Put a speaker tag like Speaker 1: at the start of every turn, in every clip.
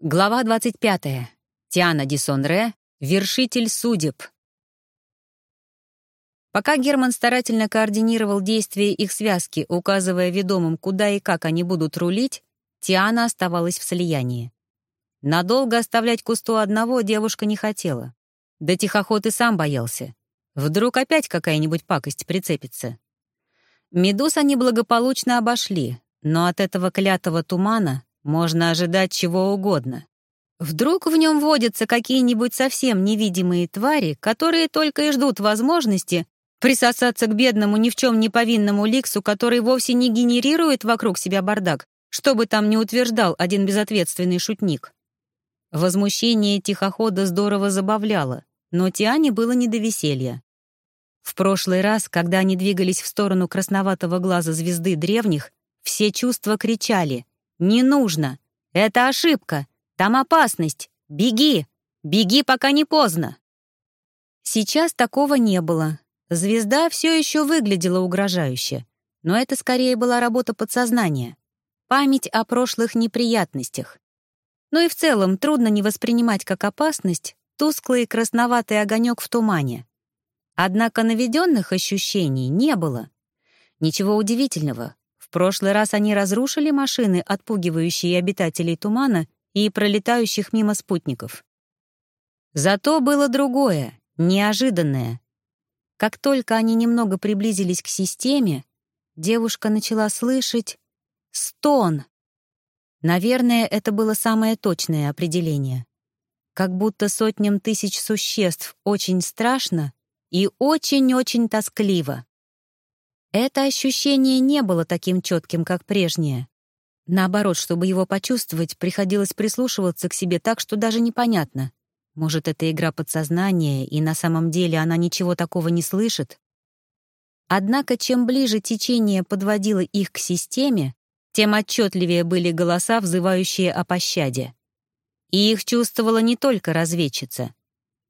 Speaker 1: Глава 25. Тиана Дисонре, вершитель судеб. Пока Герман старательно координировал действия их связки, указывая ведомым, куда и как они будут рулить, Тиана оставалась в слиянии. Надолго оставлять Кусту одного девушка не хотела. Да тихоход и сам боялся. Вдруг опять какая-нибудь пакость прицепится. Медуз они благополучно обошли, но от этого клятого тумана можно ожидать чего угодно. Вдруг в нем водятся какие-нибудь совсем невидимые твари, которые только и ждут возможности присосаться к бедному ни в чем не повинному Ликсу, который вовсе не генерирует вокруг себя бардак, что бы там ни утверждал один безответственный шутник. Возмущение тихохода здорово забавляло, но Тиане было не до веселья. В прошлый раз, когда они двигались в сторону красноватого глаза звезды древних, все чувства кричали «Не нужно! Это ошибка! Там опасность! Беги! Беги, пока не поздно!» Сейчас такого не было. Звезда все еще выглядела угрожающе, но это скорее была работа подсознания, память о прошлых неприятностях. Ну и в целом трудно не воспринимать как опасность тусклый красноватый огонек в тумане. Однако наведенных ощущений не было. Ничего удивительного, в прошлый раз они разрушили машины, отпугивающие обитателей тумана и пролетающих мимо спутников. Зато было другое, неожиданное. Как только они немного приблизились к системе, девушка начала слышать стон. Наверное, это было самое точное определение. Как будто сотням тысяч существ очень страшно и очень-очень тоскливо. Это ощущение не было таким четким, как прежнее. Наоборот, чтобы его почувствовать, приходилось прислушиваться к себе так, что даже непонятно. Может, это игра подсознания, и на самом деле она ничего такого не слышит? Однако, чем ближе течение подводило их к системе, тем отчетливее были голоса, взывающие о пощаде. И их чувствовала не только разведчица.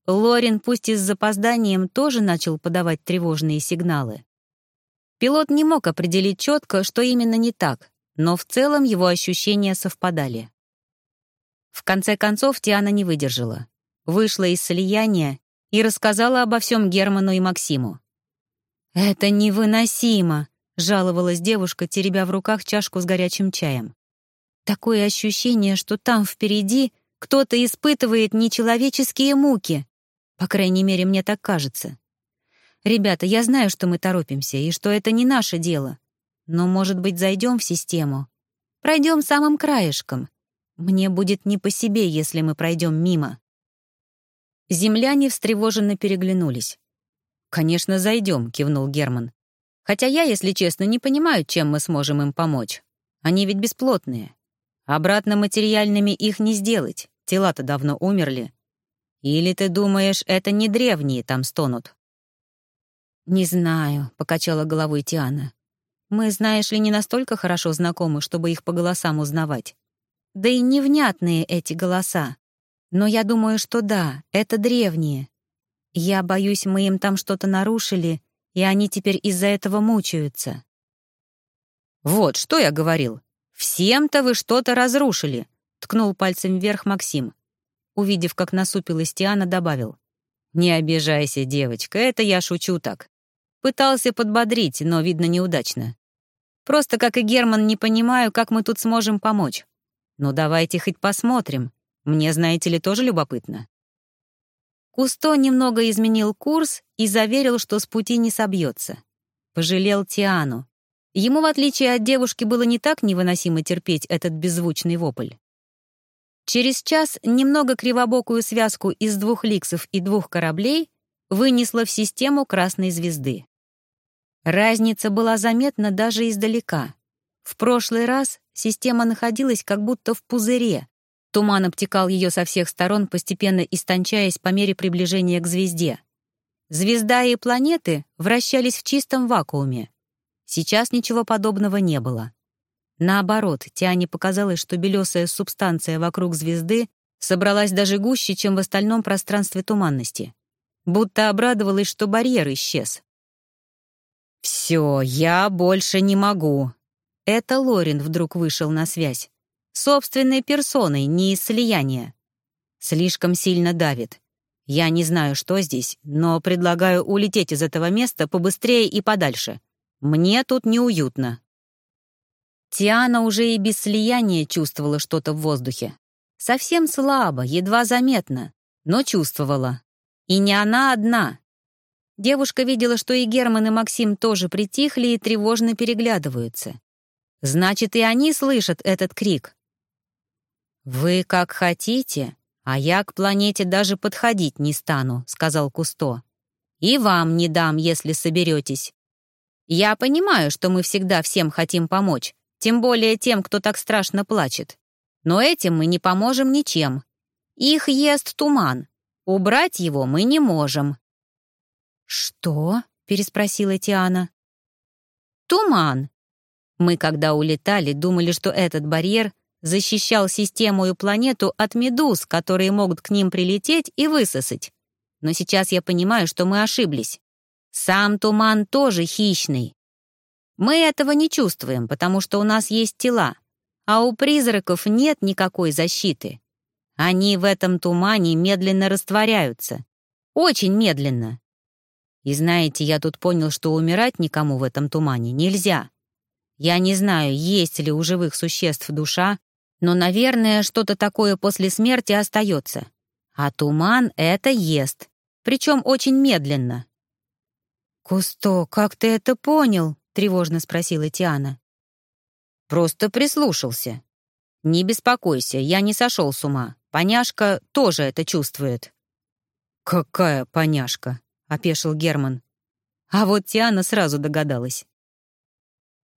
Speaker 1: Лорин, пусть и с запозданием, тоже начал подавать тревожные сигналы. Пилот не мог определить четко, что именно не так, но в целом его ощущения совпадали. В конце концов Тиана не выдержала. Вышла из слияния и рассказала обо всем Герману и Максиму. «Это невыносимо!» — жаловалась девушка, теребя в руках чашку с горячим чаем. «Такое ощущение, что там впереди кто-то испытывает нечеловеческие муки. По крайней мере, мне так кажется. «Ребята, я знаю, что мы торопимся, и что это не наше дело. Но, может быть, зайдем в систему? Пройдем самым краешком. Мне будет не по себе, если мы пройдем мимо». Земляне встревоженно переглянулись. «Конечно, зайдем», — кивнул Герман. «Хотя я, если честно, не понимаю, чем мы сможем им помочь. Они ведь бесплотные. Обратно материальными их не сделать, тела-то давно умерли. Или ты думаешь, это не древние там стонут?» «Не знаю», — покачала головой Тиана. «Мы, знаешь ли, не настолько хорошо знакомы, чтобы их по голосам узнавать. Да и невнятные эти голоса. Но я думаю, что да, это древние. Я боюсь, мы им там что-то нарушили, и они теперь из-за этого мучаются». «Вот, что я говорил. Всем-то вы что-то разрушили», — ткнул пальцем вверх Максим. Увидев, как насупилась Тиана, добавил. «Не обижайся, девочка, это я шучу так. Пытался подбодрить, но, видно, неудачно. Просто, как и Герман, не понимаю, как мы тут сможем помочь. Ну, давайте хоть посмотрим. Мне, знаете ли, тоже любопытно. Кусто немного изменил курс и заверил, что с пути не собьется. Пожалел Тиану. Ему, в отличие от девушки, было не так невыносимо терпеть этот беззвучный вопль. Через час немного кривобокую связку из двух ликсов и двух кораблей вынесла в систему красной звезды. Разница была заметна даже издалека. В прошлый раз система находилась как будто в пузыре. Туман обтекал ее со всех сторон, постепенно истончаясь по мере приближения к звезде. Звезда и планеты вращались в чистом вакууме. Сейчас ничего подобного не было. Наоборот, Тиане показалось, что белесая субстанция вокруг звезды собралась даже гуще, чем в остальном пространстве туманности. Будто обрадовалась, что барьер исчез. «Все, я больше не могу». Это Лорин вдруг вышел на связь. собственной персоной, не из слияния. Слишком сильно давит. Я не знаю, что здесь, но предлагаю улететь из этого места побыстрее и подальше. Мне тут неуютно. Тиана уже и без слияния чувствовала что-то в воздухе. Совсем слабо, едва заметно, но чувствовала. И не она одна. Девушка видела, что и Герман, и Максим тоже притихли и тревожно переглядываются. Значит, и они слышат этот крик. «Вы как хотите, а я к планете даже подходить не стану», — сказал Кусто. «И вам не дам, если соберетесь. Я понимаю, что мы всегда всем хотим помочь, тем более тем, кто так страшно плачет. Но этим мы не поможем ничем. Их ест туман. Убрать его мы не можем». «Что?» — переспросила Тиана. «Туман. Мы, когда улетали, думали, что этот барьер защищал систему и планету от медуз, которые могут к ним прилететь и высосать. Но сейчас я понимаю, что мы ошиблись. Сам туман тоже хищный. Мы этого не чувствуем, потому что у нас есть тела, а у призраков нет никакой защиты. Они в этом тумане медленно растворяются. Очень медленно. И знаете, я тут понял, что умирать никому в этом тумане нельзя. Я не знаю, есть ли у живых существ душа, но, наверное, что-то такое после смерти остается. А туман это ест, причем очень медленно. «Кусто, как ты это понял?» — тревожно спросила Тиана. «Просто прислушался. Не беспокойся, я не сошел с ума. Поняшка тоже это чувствует». «Какая поняшка?» — опешил Герман. А вот Тиана сразу догадалась.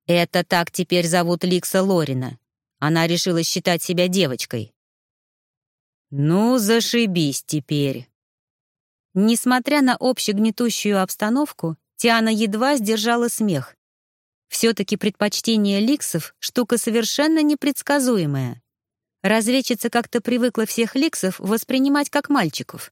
Speaker 1: «Это так теперь зовут Ликса Лорина. Она решила считать себя девочкой». «Ну, зашибись теперь». Несмотря на общегнетущую обстановку, Тиана едва сдержала смех. Все-таки предпочтение ликсов — штука совершенно непредсказуемая. Разведчица как-то привыкла всех ликсов воспринимать как мальчиков.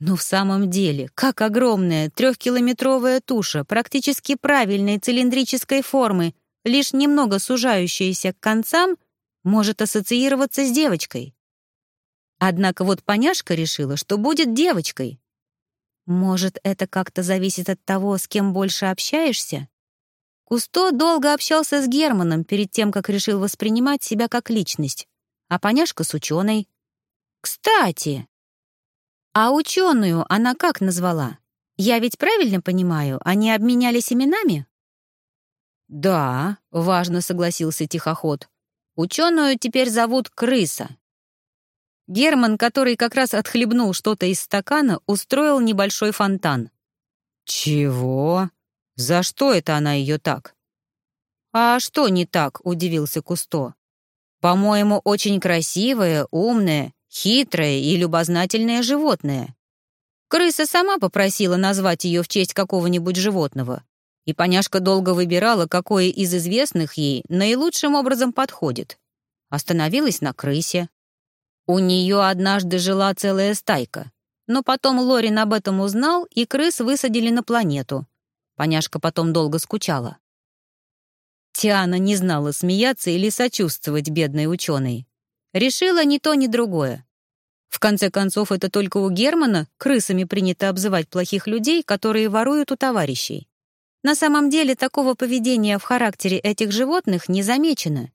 Speaker 1: Но в самом деле, как огромная трехкилометровая туша практически правильной цилиндрической формы, лишь немного сужающаяся к концам, может ассоциироваться с девочкой. Однако вот поняшка решила, что будет девочкой. Может, это как-то зависит от того, с кем больше общаешься? Кусто долго общался с Германом перед тем, как решил воспринимать себя как личность, а поняшка с ученой. Кстати, а ученую она как назвала? Я ведь правильно понимаю, они обменялись именами? Да, важно согласился тихоход. Ученую теперь зовут Крыса. Герман, который как раз отхлебнул что-то из стакана, устроил небольшой фонтан. «Чего? За что это она ее так?» «А что не так?» — удивился Кусто. «По-моему, очень красивая, умная хитрое и любознательное животное. Крыса сама попросила назвать ее в честь какого-нибудь животного, и поняшка долго выбирала, какое из известных ей наилучшим образом подходит. Остановилась на крысе. У нее однажды жила целая стайка, но потом Лорин об этом узнал, и крыс высадили на планету. Поняшка потом долго скучала. Тиана не знала, смеяться или сочувствовать бедной ученой. Решила ни то, ни другое. В конце концов, это только у Германа крысами принято обзывать плохих людей, которые воруют у товарищей. На самом деле, такого поведения в характере этих животных не замечено.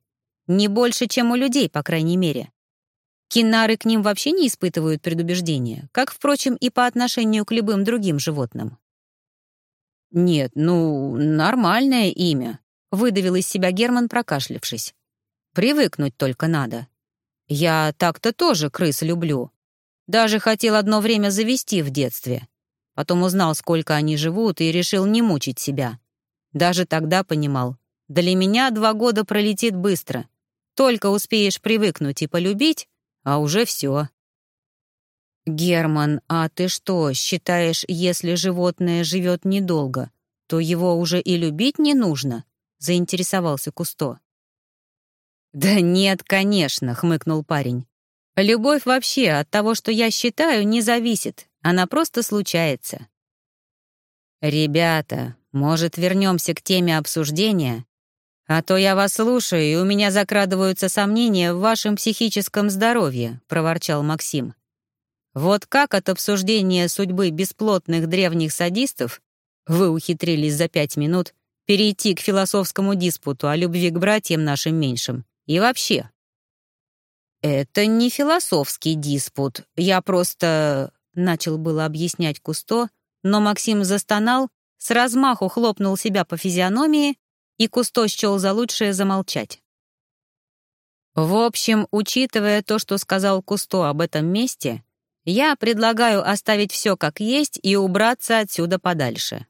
Speaker 1: Не больше, чем у людей, по крайней мере. Кинары к ним вообще не испытывают предубеждения, как, впрочем, и по отношению к любым другим животным. «Нет, ну, нормальное имя», — выдавил из себя Герман, прокашлявшись. «Привыкнуть только надо. Я так-то тоже крыс люблю. Даже хотел одно время завести в детстве. Потом узнал, сколько они живут, и решил не мучить себя. Даже тогда понимал, для меня два года пролетит быстро. Только успеешь привыкнуть и полюбить, а уже все. «Герман, а ты что, считаешь, если животное живет недолго, то его уже и любить не нужно?» — заинтересовался Кусто. «Да нет, конечно», — хмыкнул парень. «Любовь вообще от того, что я считаю, не зависит. Она просто случается». «Ребята, может, вернемся к теме обсуждения? «А то я вас слушаю, и у меня закрадываются сомнения в вашем психическом здоровье», — проворчал Максим. «Вот как от обсуждения судьбы бесплотных древних садистов вы ухитрились за пять минут перейти к философскому диспуту о любви к братьям нашим меньшим? И вообще?» «Это не философский диспут. Я просто...» — начал было объяснять Кусто, но Максим застонал, с размаху хлопнул себя по физиономии и Кусто счел за лучшее замолчать. В общем, учитывая то, что сказал Кусто об этом месте, я предлагаю оставить все как есть и убраться отсюда подальше.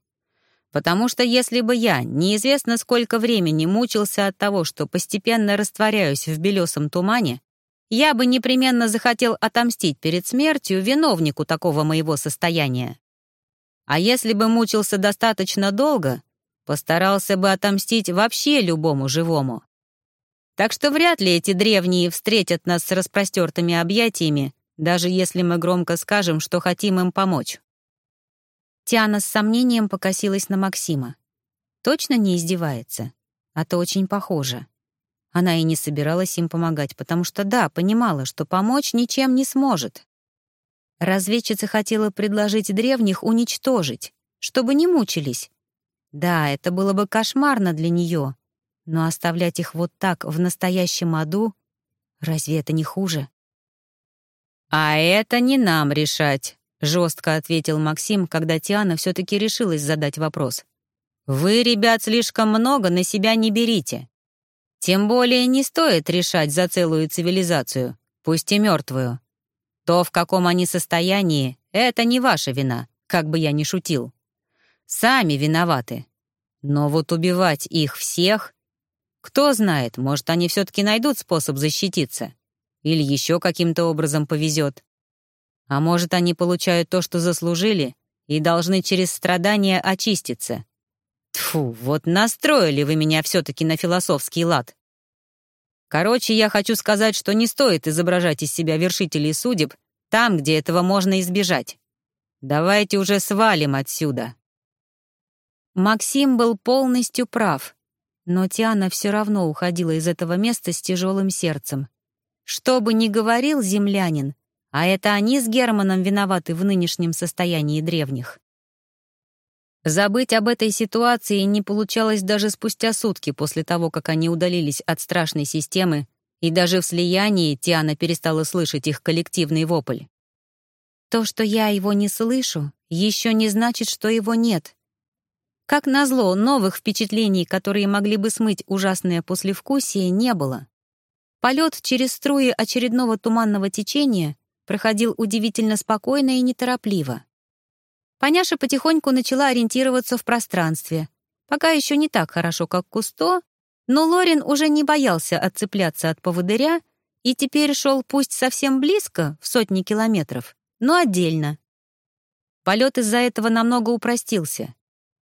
Speaker 1: Потому что если бы я неизвестно сколько времени мучился от того, что постепенно растворяюсь в белесом тумане, я бы непременно захотел отомстить перед смертью виновнику такого моего состояния. А если бы мучился достаточно долго, Постарался бы отомстить вообще любому живому. Так что вряд ли эти древние встретят нас с распростертыми объятиями, даже если мы громко скажем, что хотим им помочь. Тиана с сомнением покосилась на Максима. Точно не издевается? А то очень похоже. Она и не собиралась им помогать, потому что, да, понимала, что помочь ничем не сможет. Разведчица хотела предложить древних уничтожить, чтобы не мучились, да, это было бы кошмарно для нее, но оставлять их вот так в настоящем аду, разве это не хуже? «А это не нам решать», — жестко ответил Максим, когда Тиана все-таки решилась задать вопрос. «Вы, ребят, слишком много на себя не берите. Тем более не стоит решать за целую цивилизацию, пусть и мертвую. То, в каком они состоянии, это не ваша вина, как бы я ни шутил. Сами виноваты. Но вот убивать их всех... Кто знает, может, они все-таки найдут способ защититься. Или еще каким-то образом повезет. А может, они получают то, что заслужили, и должны через страдания очиститься. Тфу, вот настроили вы меня все-таки на философский лад. Короче, я хочу сказать, что не стоит изображать из себя вершителей судеб там, где этого можно избежать. Давайте уже свалим отсюда. Максим был полностью прав, но Тиана все равно уходила из этого места с тяжелым сердцем. Что бы ни говорил землянин, а это они с Германом виноваты в нынешнем состоянии древних. Забыть об этой ситуации не получалось даже спустя сутки после того, как они удалились от страшной системы, и даже в слиянии Тиана перестала слышать их коллективный вопль. То, что я его не слышу, еще не значит, что его нет. Как назло, новых впечатлений, которые могли бы смыть ужасное послевкусие, не было. Полет через струи очередного туманного течения проходил удивительно спокойно и неторопливо. Поняша потихоньку начала ориентироваться в пространстве. Пока еще не так хорошо, как Кусто, но Лорин уже не боялся отцепляться от поводыря и теперь шел пусть совсем близко, в сотни километров, но отдельно. Полет из-за этого намного упростился.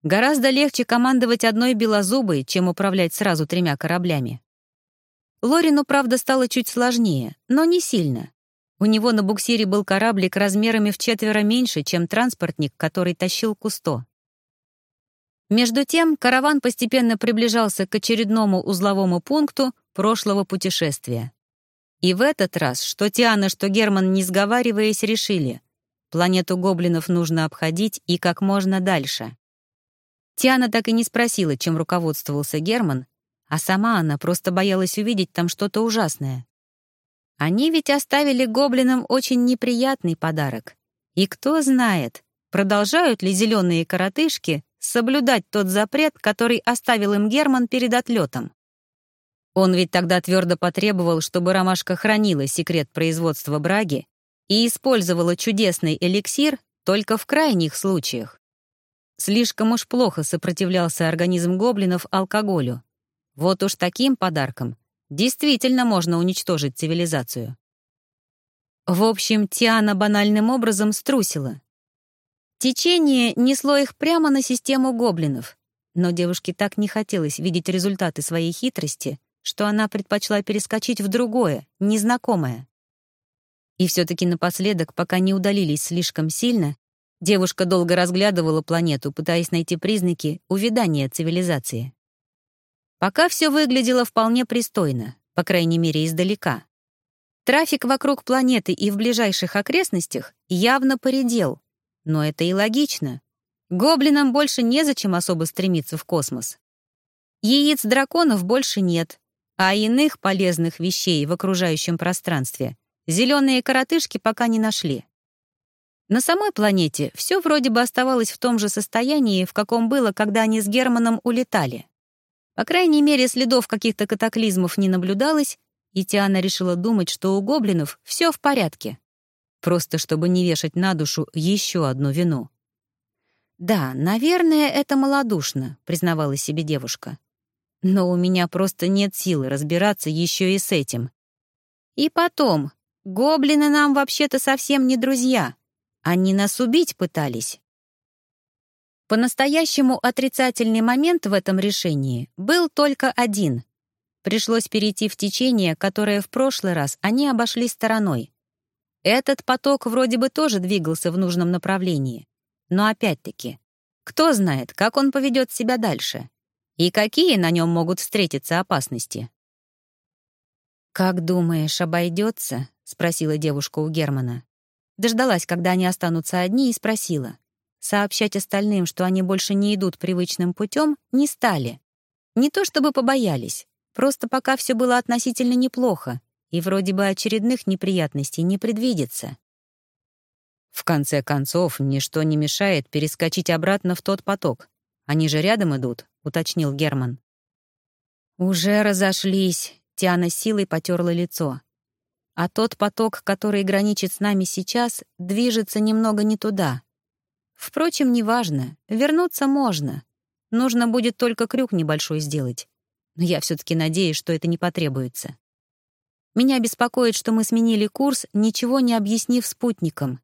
Speaker 1: Гораздо легче командовать одной белозубой, чем управлять сразу тремя кораблями. Лорину, правда, стало чуть сложнее, но не сильно. У него на буксире был кораблик размерами в четверо меньше, чем транспортник, который тащил Кусто. Между тем, караван постепенно приближался к очередному узловому пункту прошлого путешествия. И в этот раз, что Тиана, что Герман, не сговариваясь, решили, планету гоблинов нужно обходить и как можно дальше. Тиана так и не спросила, чем руководствовался Герман, а сама она просто боялась увидеть там что-то ужасное. Они ведь оставили гоблинам очень неприятный подарок. И кто знает, продолжают ли зеленые коротышки соблюдать тот запрет, который оставил им Герман перед отлетом. Он ведь тогда твердо потребовал, чтобы ромашка хранила секрет производства браги и использовала чудесный эликсир только в крайних случаях. Слишком уж плохо сопротивлялся организм гоблинов алкоголю. Вот уж таким подарком действительно можно уничтожить цивилизацию. В общем, Тиана банальным образом струсила. Течение несло их прямо на систему гоблинов, но девушке так не хотелось видеть результаты своей хитрости, что она предпочла перескочить в другое, незнакомое. И все-таки напоследок, пока не удалились слишком сильно, Девушка долго разглядывала планету, пытаясь найти признаки увядания цивилизации. Пока все выглядело вполне пристойно, по крайней мере, издалека. Трафик вокруг планеты и в ближайших окрестностях явно поредел. Но это и логично. Гоблинам больше незачем особо стремиться в космос. Яиц драконов больше нет, а иных полезных вещей в окружающем пространстве зеленые коротышки пока не нашли. На самой планете все вроде бы оставалось в том же состоянии, в каком было, когда они с Германом улетали. По крайней мере, следов каких-то катаклизмов не наблюдалось, и Тиана решила думать, что у гоблинов все в порядке. Просто чтобы не вешать на душу еще одну вину. «Да, наверное, это малодушно», — признавала себе девушка. «Но у меня просто нет силы разбираться еще и с этим. И потом, гоблины нам вообще-то совсем не друзья. Они нас убить пытались». По-настоящему отрицательный момент в этом решении был только один. Пришлось перейти в течение, которое в прошлый раз они обошли стороной. Этот поток вроде бы тоже двигался в нужном направлении. Но опять-таки, кто знает, как он поведет себя дальше? И какие на нем могут встретиться опасности? «Как думаешь, обойдется?» — спросила девушка у Германа. Дождалась, когда они останутся одни, и спросила. Сообщать остальным, что они больше не идут привычным путем, не стали. Не то чтобы побоялись, просто пока все было относительно неплохо, и вроде бы очередных неприятностей не предвидится. В конце концов, ничто не мешает перескочить обратно в тот поток. Они же рядом идут, уточнил Герман. Уже разошлись, Тиана силой потерла лицо. А тот поток, который граничит с нами сейчас, движется немного не туда. Впрочем, неважно, вернуться можно. Нужно будет только крюк небольшой сделать. Но я все-таки надеюсь, что это не потребуется. Меня беспокоит, что мы сменили курс, ничего не объяснив спутникам.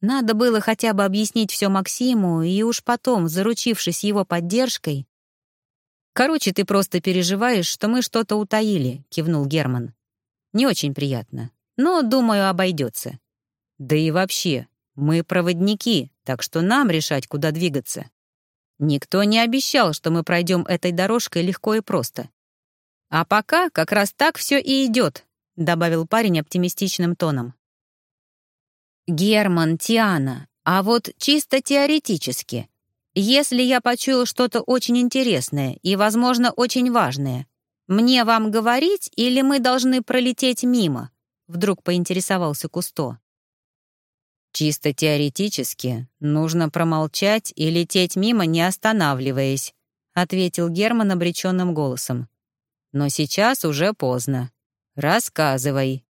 Speaker 1: Надо было хотя бы объяснить все Максиму, и уж потом, заручившись его поддержкой... «Короче, ты просто переживаешь, что мы что-то утаили», — кивнул Герман. «Не очень приятно, но, думаю, обойдется. Да и вообще, мы проводники, так что нам решать, куда двигаться. Никто не обещал, что мы пройдем этой дорожкой легко и просто. А пока как раз так все и идет, добавил парень оптимистичным тоном. Герман, Тиана, а вот чисто теоретически, если я почуял что-то очень интересное и, возможно, очень важное, мне вам говорить или мы должны пролететь мимо? Вдруг поинтересовался Кусто. Чисто теоретически нужно промолчать и лететь мимо, не останавливаясь, ответил Герман обреченным голосом. Но сейчас уже поздно. Рассказывай.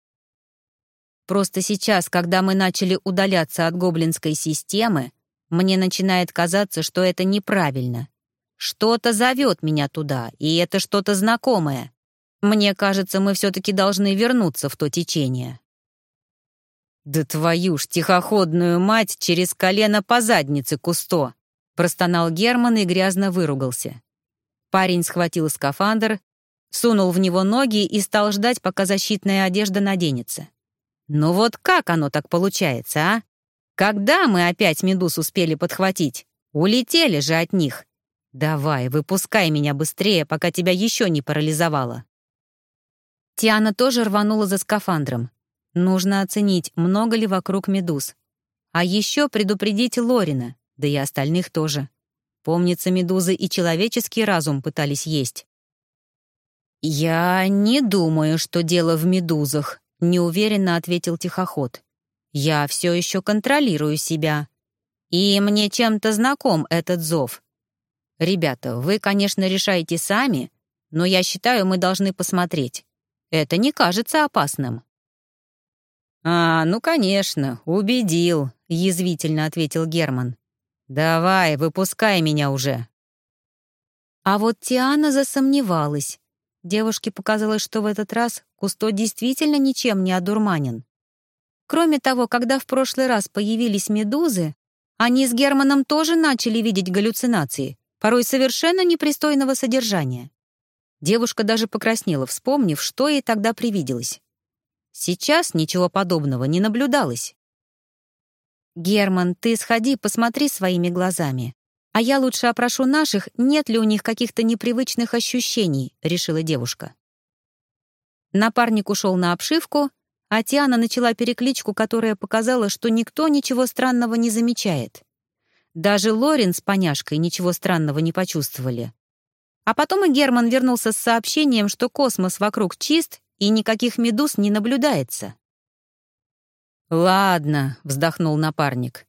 Speaker 1: Просто сейчас, когда мы начали удаляться от гоблинской системы, мне начинает казаться, что это неправильно. Что-то зовет меня туда, и это что-то знакомое. Мне кажется, мы все-таки должны вернуться в то течение. «Да твою ж тихоходную мать через колено по заднице, Кусто!» Простонал Герман и грязно выругался. Парень схватил скафандр, сунул в него ноги и стал ждать, пока защитная одежда наденется. «Ну вот как оно так получается, а? Когда мы опять медуз успели подхватить? Улетели же от них. Давай, выпускай меня быстрее, пока тебя еще не парализовало». Тиана тоже рванула за скафандром. Нужно оценить, много ли вокруг медуз. А еще предупредить Лорина, да и остальных тоже. Помнится, медузы и человеческий разум пытались есть. «Я не думаю, что дело в медузах», — неуверенно ответил тихоход. «Я все еще контролирую себя. И мне чем-то знаком этот зов. Ребята, вы, конечно, решаете сами, но я считаю, мы должны посмотреть. Это не кажется опасным». «А, ну, конечно, убедил», — язвительно ответил Герман. «Давай, выпускай меня уже». А вот Тиана засомневалась. Девушке показалось, что в этот раз Кусто действительно ничем не одурманен. Кроме того, когда в прошлый раз появились медузы, они с Германом тоже начали видеть галлюцинации, порой совершенно непристойного содержания. Девушка даже покраснела, вспомнив, что ей тогда привиделось. Сейчас ничего подобного не наблюдалось. «Герман, ты сходи, посмотри своими глазами. «А я лучше опрошу наших, нет ли у них каких-то непривычных ощущений», — решила девушка. Напарник ушел на обшивку, а Тиана начала перекличку, которая показала, что никто ничего странного не замечает. Даже Лорен с поняшкой ничего странного не почувствовали. А потом и Герман вернулся с сообщением, что космос вокруг чист и никаких медуз не наблюдается. «Ладно», — вздохнул напарник.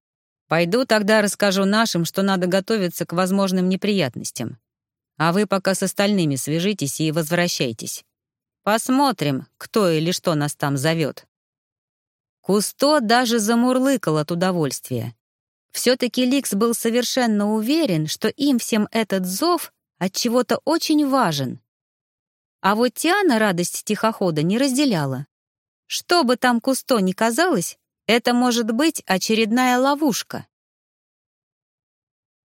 Speaker 1: «Пойду тогда расскажу нашим, что надо готовиться к возможным неприятностям. А вы пока с остальными свяжитесь и возвращайтесь. Посмотрим, кто или что нас там зовет». Кусто даже замурлыкал от удовольствия. Все-таки Ликс был совершенно уверен, что им всем этот зов от чего-то очень важен. А вот Тиана радость тихохода не разделяла. Что бы там Кусто ни казалось, это может быть очередная ловушка.